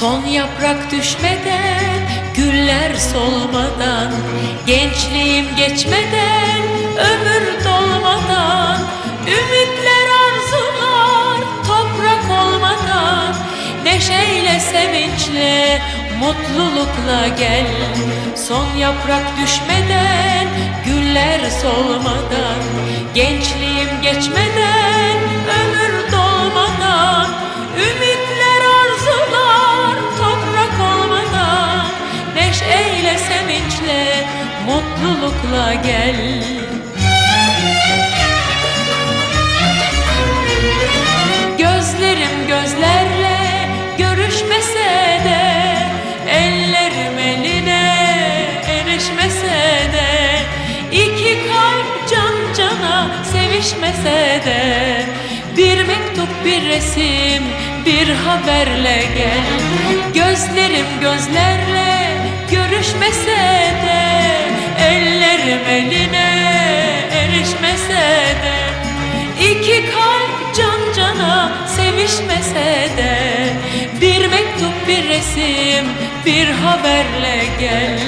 Son yaprak düşmeden, güller solmadan Gençliğim geçmeden, ömür dolmadan Ümitler arzular toprak olmadan Neşeyle sevinçle, mutlulukla gel. Son yaprak düşmeden, güller solmadan Gençliğim geçmeden gel. Gözlerim gözlerle görüşmese de Ellerim eline erişmese de iki kalp can cana sevişmese de Bir mektup bir resim bir haberle gel. Gözlerim gözlerle görüşmese de Ellerim eline erişmese de iki kalp can cana sevişmese de Bir mektup bir resim bir haberle gel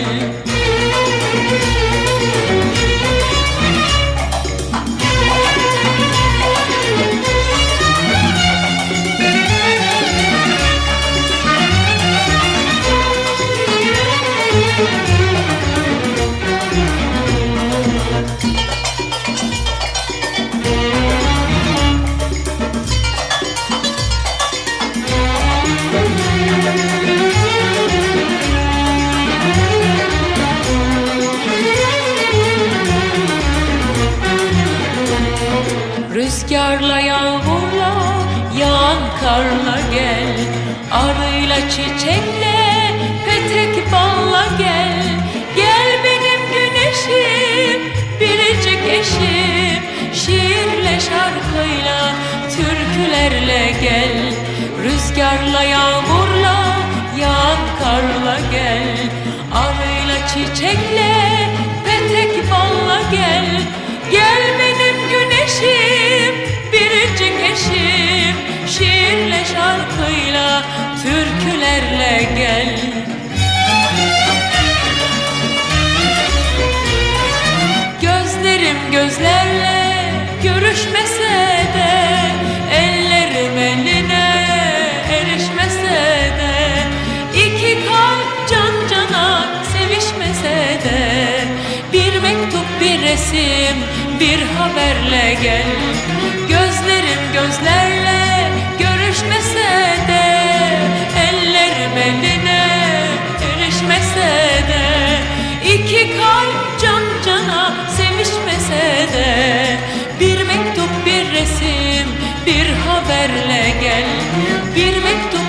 Rüzgarla yağmurla yağan karla gel. Arıyla çiçekle petek balla gel. Gel benim güneşim biricik eşim. Şiirle şarkıyla türkülerle gel. Rüzgarla yağmurla yağan karla gel. Arıyla çiçekle petek balla gel. Gel benim sesim bir haberle gel. Gözlerim gözlerle görüşmese de Ellerim eline erişmese de. İki kalp can cana sevişmese de Bir mektup bir resim bir haberle gel. Bir mektup